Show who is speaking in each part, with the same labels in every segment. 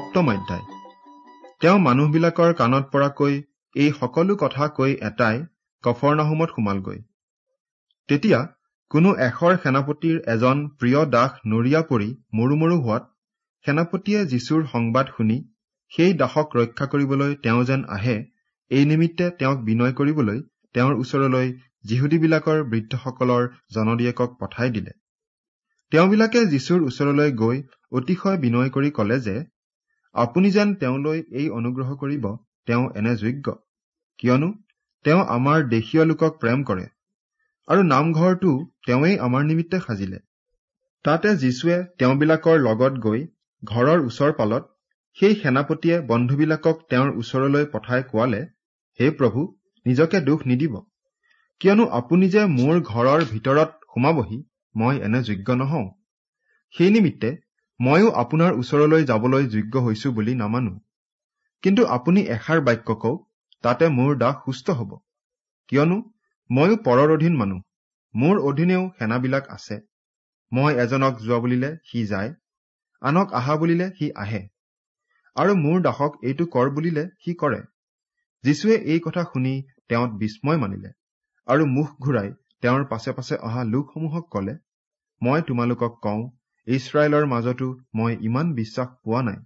Speaker 1: সপ্তম অধ্যায়। তেওঁ মানুহবিলাকৰ কাণত পৰাকৈ এই সকলো কথা কৈ এটাই কফৰনাহুমত সোমালগৈ। তেতিয়া কোনো এশৰ সেনাপতিৰ এজন প্ৰিয় দাস নৰিয়া পৰি মৰু মৰু হোৱাত সেনাপতিয়ে যীশুৰ সংবাদ শুনি সেই দাসক ৰক্ষা কৰিবলৈ তেওঁ যেন আহে এই নিমিত্তে তেওঁক বিনয় কৰিবলৈ তেওঁৰ ওচৰলৈ যিহুদীবিলাকৰ বৃদ্ধসকলৰ জনদিয়েকক পঠাই দিলে। তেওঁবিলাকে যীশুৰ ওচৰলৈ গৈ অতিশয় বিনয় কৰি কলে যে আপুনি যেন তেওঁলৈ এই অনুগ্ৰহ কৰিব তেওঁ এনে যোগ্য। কিয়নো তেওঁ আমাৰ দেশীয় লোকক প্ৰেম কৰে আৰু নামঘৰটো তেওঁৱেই আমাৰ নিমিত্তে সাজিলে। তাতে যীশুৱে তেওঁবিলাকৰ লগত গৈ ঘৰৰ ওচৰ পালত সেই সেনাপতিয়ে বন্ধুবিলাকক তেওঁৰ ওচৰলৈ পঠাই কোৱালে হে প্ৰভু নিজকে দোষ নিদিব। কিয়নো আপুনি যে মোৰ ঘৰৰ ভিতৰত সোমাবহি মই এনে যোগ্য নহওঁ। সেই নিমিত্তে ময়ো আপোনাৰ ওচৰলৈ যাবলৈ যোগ্য হৈছো বুলি নামানো। কিন্তু আপুনি এষাৰ বাক্য কওক তাতে মোৰ দাস সুস্থ হব। কিয়নো ময়ো পৰৰ অধীন মানুহ। মোৰ অধীনেও সেনাবিলাক আছে। মই এজনক যোৱা বুলিলে সি যায় আনক আহা বুলিলে সি আহে। আৰু মোৰ দাসক এইটো কৰ বুলিলে সি কৰে। যীশুৱে এই কথা শুনি তেওঁত বিস্ময় মানিলে আৰু মুখ ঘূৰাই তেওঁৰ পাছে পাছে অহা লোকসমূহক কলে মই তোমালোকক কওঁ ইছৰাইলৰ মাজতো মই ইমান বিশ্বাস পোৱা নাই।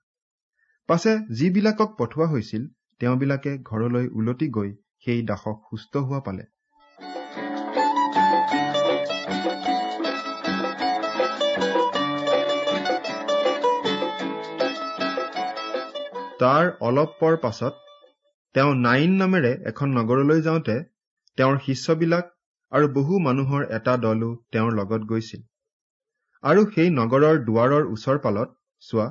Speaker 1: পাছে যিবিলাকক পঠোৱা হৈছিল তেওঁবিলাকে ঘৰলৈ উলটি গৈ সেই দাসক সুস্থ হোৱা পালে। তাৰ অলপ পৰ পাছত তেওঁ নাইন নামেৰে এখন নগৰলৈ যাওঁতে তেওঁৰ শিষ্যবিলাক আৰু বহু মানুহৰ এটা দলো তেওঁৰ লগত গৈছিল। আৰু সেই নগৰৰ দুৱাৰৰ ওচৰ পালত চোৱা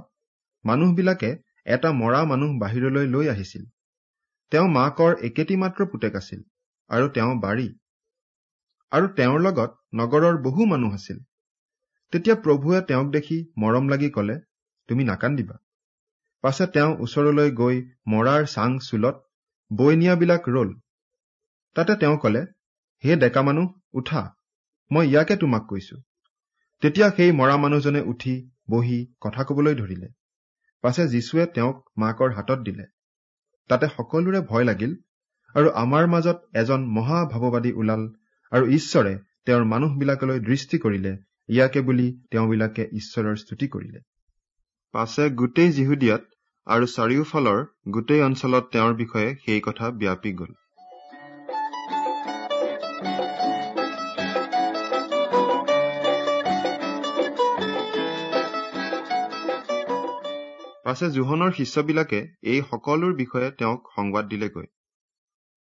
Speaker 1: মানুহবিলাকে এটা মৰা মানুহ বাহিৰলৈ লৈ আহিছিল। তেওঁ মাকৰ একেটি মাত্ৰ পুতেক আছিল আৰু তেওঁ বাৰী। আৰু তেওঁৰ লগত নগৰৰ বহু মানুহ আছিল। তেতিয়া প্ৰভুৱে তেওঁক দেখি মৰম লাগি কলে তুমি নাকান্দিবা। পাছে তেওঁ ওচৰলৈ গৈ মৰাৰ চাং চুলত বৈ নিয়াবিলাক ৰল। তাতে তেওঁ কলে হে ডেকা মানুহ উঠা মই ইয়াকে তোমাক কৈছো। তেতিয়া সেই মৰা মানুহজনে উঠি বহি কথা কবলৈ ধৰিলে। পাছে যীশুৱে তেওঁক মাকৰ হাতত দিলে। তাতে সকলোৰে ভয় লাগিল আৰু আমাৰ মাজত এজন মহাভাৱবাদী ওলাল আৰু ঈশ্বৰে তেওঁৰ মানুহবিলাকলৈ দৃষ্টি কৰিলে ইয়াকে বুলি তেওঁবিলাকে ঈশ্বৰৰ স্তুতি কৰিলে। পাছে গোটেই যিহুদিয়াত আৰু চাৰিওফালৰ গোটেই অঞ্চলত তেওঁৰ বিষয়ে সেই কথা ব্যাপি গল। পাছে জোহনৰ শিষ্যবিলাকে এই সকলোৰ বিষয়ে তেওঁক সংবাদ দিলেগৈ।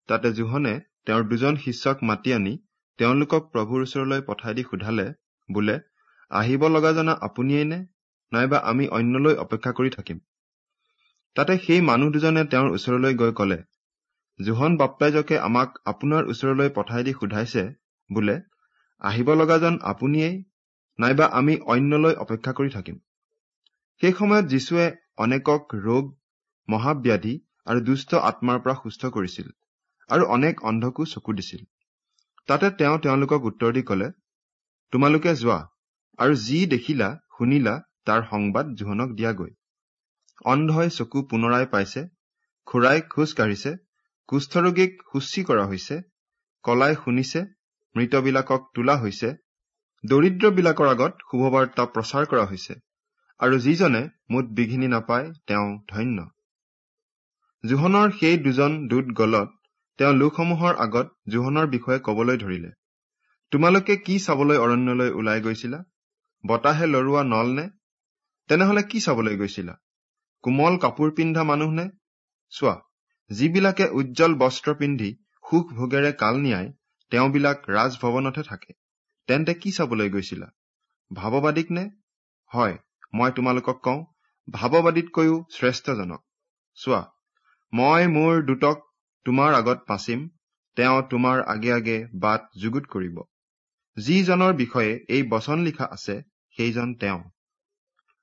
Speaker 1: তাতে জোহনে তেওঁৰ দুজন শিষ্যক মাতি আনি তেওঁলোকক প্ৰভুৰ ওচৰলৈ পঠাই দি সোধালে বোলে আহিব লগা জনা আপুনিয়েই নে? নাইবা আমি অন্যলৈ অপেক্ষা কৰি থাকিম। তাতে সেই মানুহ দুজনে তেওঁৰ ওচৰলৈ গৈ কলে জোহন বাপ্তাইজকে আমাক আপোনাৰ ওচৰলৈ পঠাই দি সোধাইছে বোলে আহিব লগাজন আপুনিয়েই? নাইবা আমি অন্যলৈ অপেক্ষা কৰি থাকিম। সেই সময়ত যীশুৱে অনেকক ৰোগ মহাব্যাধি আৰু দুষ্ট আত্মাৰ পৰা সুস্থ কৰিছিল আৰু অনেক অন্ধকো চকু দিছিল। তাতে তেওঁ তেওঁলোকক উত্তৰ দি কলে তোমালোকে যোৱা আৰু যি দেখিলা শুনিলা তাৰ সংবাদ জোহনক দিয়াগৈ। অন্ধই চকু পুনৰাই পাইছে খুৰাই খোজ কাঢ়িছে কুষ্ঠৰোগীক শুচি কৰা হৈছে কলাই শুনিছে মৃতবিলাকক তোলা হৈছে দৰিদ্ৰবিলাকৰ আগত শুভবাৰ্তা প্ৰচাৰ কৰা হৈছে। আৰু যিজনে মুঠ বিঘিনি নাপায় তেওঁ ধন্য। জোহনৰ সেই দুজন দূত গলত তেওঁ লোকসমূহৰ আগত জোহনৰ বিষয়ে কবলৈ ধৰিলে। তোমালোকে কি চাবলৈ অৰণ্যলৈ ওলাই গৈছিলা? বতাহে লৰোৱা নল নে? তেনেহলে কি চাবলৈ গৈছিলা? কোমল কাপোৰ পিন্ধা মানুহ নে? চোৱা যিবিলাকে উজ্জ্বল বস্ত্ৰ পিন্ধি সুখ ভোগেৰে কাল নিয়াই তেওঁবিলাক ৰাজভৱনতহে থাকে। তেন্তে কি চাবলৈ গৈছিলা? ভাৱবাদীক নে? হয় মই তোমালোকক কওঁ ভাৱবাদীতকৈও শ্ৰেষ্ঠজনক। চোৱা মই মোৰ দুটক তোমাৰ আগত পাচিম তেওঁ তোমাৰ আগে আগে বাট যুগুত কৰিব। যিজনৰ বিষয়ে এই বচন লিখা আছে সেইজন তেওঁ।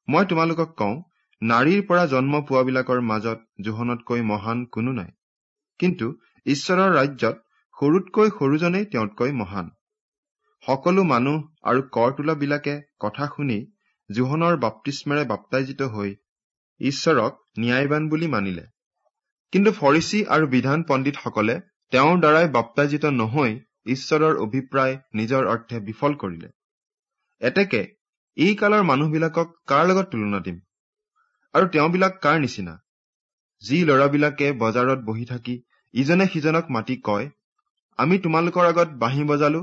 Speaker 1: মই তোমালোকক কওঁ নাৰীৰ পৰা জন্ম পোৱাবিলাকৰ মাজত জোহনতকৈ মহান কোনো নাই। কিন্তু ঈশ্বৰৰ ৰাজ্যত সৰুতকৈ সৰুজনেই তেওঁতকৈ মহান। সকলো মানুহ আৰু কৰ তোলাবিলাকে কথা শুনি জোহনৰ বাপ্তিস্মেৰে বাপ্তাইজিত হৈ ঈশ্বৰক ন্যায়বান বুলি মানিলে। কিন্তু ফৰিচী আৰু বিধান পণ্ডিতসকলে তেওঁৰ দ্বাৰাই বাপ্তাজিত নহৈ ঈশ্বৰৰ অভিপ্ৰায় নিজৰ অৰ্থে বিফল কৰিলে। এতেকে এই কালৰ মানুহবিলাকক কাৰ লগত তুলনা দিম? আৰু তেওঁবিলাক কাৰ নিচিনা? যি ল'ৰাবিলাকে বজাৰত বহি থাকি ইজনে সিজনক মাতি কয় আমি তোমালোকৰ আগত বাঁহী বজালো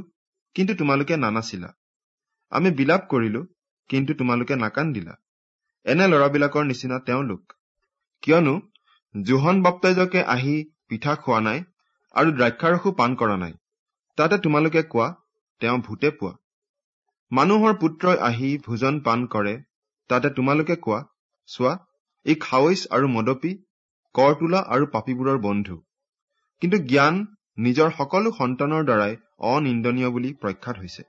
Speaker 1: কিন্তু তোমালোকে নানাছিলা আমি বিলাপ কৰিলো কিন্তু তোমালোকে নাকান্দিলা। এনে ল'ৰাবিলাকৰ নিচিনা তেওঁলোক। কিয়নো জোহন বাপ্তাইজকে আহি পিঠা খোৱা নাই আৰু দ্ৰাক্ষাৰসো পাণ কৰা নাই। তাতে তোমালোকে কোৱা তেওঁ ভূতে পোৱা। মানুহৰ পুত্ৰই আহি ভোজন পাণ কৰে তাতে তোমালোকে কোৱা চোৱা ই খাৱৈচ আৰু মদপী কৰ তোলা আৰু পাপীবোৰৰ বন্ধু। কিন্তু জ্ঞান নিজৰ সকলো সন্তানৰ দ্বাৰাই অনিন্দনীয় বুলি প্ৰখ্যাত হৈছে।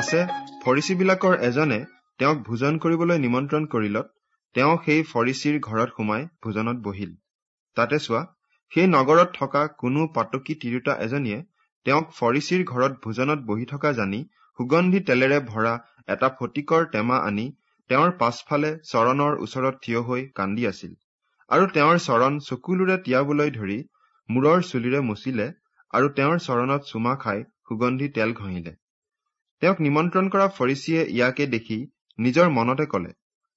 Speaker 1: পাছে ফৰিচীবিলাকৰ এজনে তেওঁক ভোজন কৰিবলৈ নিমন্ত্ৰণ কৰিলত তেওঁ সেই ফৰিচীৰ ঘৰত সোমাই ভোজনত বহিল। তাতে চোৱা সেই নগৰত থকা কোনো পাতকী তিৰোতা এজনীয়ে তেওঁক ফৰিচীৰ ঘৰত ভোজনত বহি থকা জানি সুগন্ধি তেলেৰে ভৰা এটা ফটিকৰ টেমা আনি তেওঁৰ পাছফালে চৰণৰ ওচৰত থিয় হৈ কান্দি আছিল আৰু তেওঁৰ চৰণ চকুলোৰে তিয়াবলৈ ধৰি মূৰৰ চুলিৰে মুচিলে আৰু তেওঁৰ চৰণত চুমা খাই সুগন্ধি তেল ঘঁহিলে। তেওঁক নিমন্ত্ৰণ কৰা ফৰিচীয়ে ইয়াকে দেখি নিজৰ মনতে কলে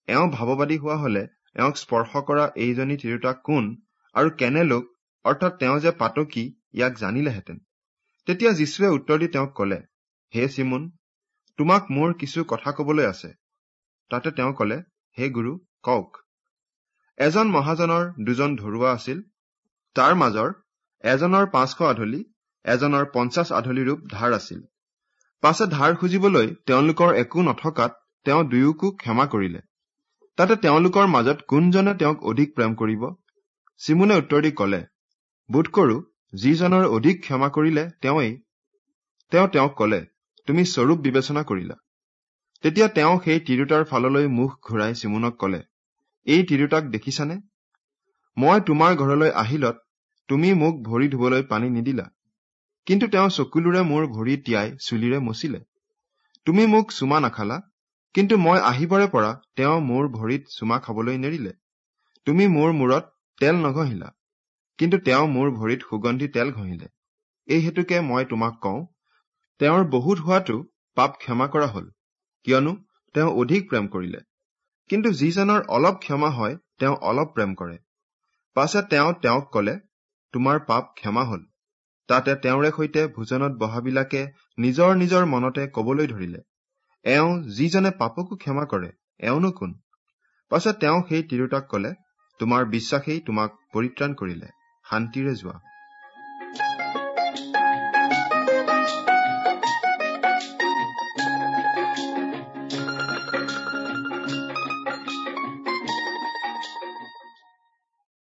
Speaker 1: এওঁ ভাৱবাদী হোৱা হলে এওঁক স্পৰ্শ কৰা এইজনী তিৰোতা কোন আৰু কেনে লোক অৰ্থাৎ তেওঁ যে পাতকী ইয়াক জানিলেহেঁতেন? তেতিয়া যীশুৱে উত্তৰ দি তেওঁক কলে হে চিমুন তোমাক মোৰ কিছু কথা কবলৈ আছে। তাতে তেওঁ কলে হে গুৰু কওক। এজন মহাজনৰ দুজন ধৰুৱা আছিল। তাৰ মাজৰ এজনৰ পাঁচশ আধলি এজনৰ পঞ্চাছ আধলি ৰূপ ধাৰ আছিল। পাছে ধাৰ খুজিবলৈ তেওঁলোকৰ একো নথকাত তেওঁ দুয়োকো ক্ষমা কৰিলে। তাতে তেওঁলোকৰ মাজত কোনজনে তেওঁক অধিক প্ৰেম কৰিব? চিমুনে উত্তৰ দি কলে বোধ কৰো যিজনৰ অধিক ক্ষমা কৰিলে তেওঁৱেই। তেওঁ তেওঁক কলে তুমি স্বৰূপ বিবেচনা কৰিলা। তেতিয়া তেওঁ সেই তিৰোতাৰ ফাললৈ মুখ ঘূৰাই চিমুনক কলে এই তিৰোতাক দেখিছানে? মই তোমাৰ ঘৰলৈ আহিলত তুমি মোক ভৰি ধুবলৈ পানী নিদিলা। কিন্তু তেওঁ চকুলোৰে মোৰ ভৰি তিয়াই চুলিৰে মচিলে। তুমি মোক চুমা নাখালা কিন্তু মই আহিবৰে পৰা তেওঁ মোৰ ভৰিত চুমা খাবলৈ নেৰিলে। তুমি মোৰ মূৰত তেল নঘঁহিলা কিন্তু তেওঁ মোৰ ভৰিত সুগন্ধি তেল ঘঁহিলে। এই হেতুকে মই তোমাক কওঁ তেওঁৰ বহুত হোৱাটো পাপ ক্ষমা কৰা হল কিয়নো তেওঁ অধিক প্ৰেম কৰিলে। কিন্তু যিজনৰ অলপ ক্ষমা হয় তেওঁ অলপ প্ৰেম কৰে। পাছে তেওঁ তেওঁক কলে তোমাৰ পাপ ক্ষমা হল। তাতে তেওঁৰে সৈতে ভোজনত বহাবিলাকে নিজৰ নিজৰ মনতে কবলৈ ধৰিলে এওঁ যিজনে পাপকো ক্ষমা কৰে এওঁনো কোন? পাছত তেওঁ সেই তিৰোতাক কলে তোমাৰ বিশ্বাসেই তোমাক পৰিত্ৰাণ কৰিলে শান্তিৰে যোৱা।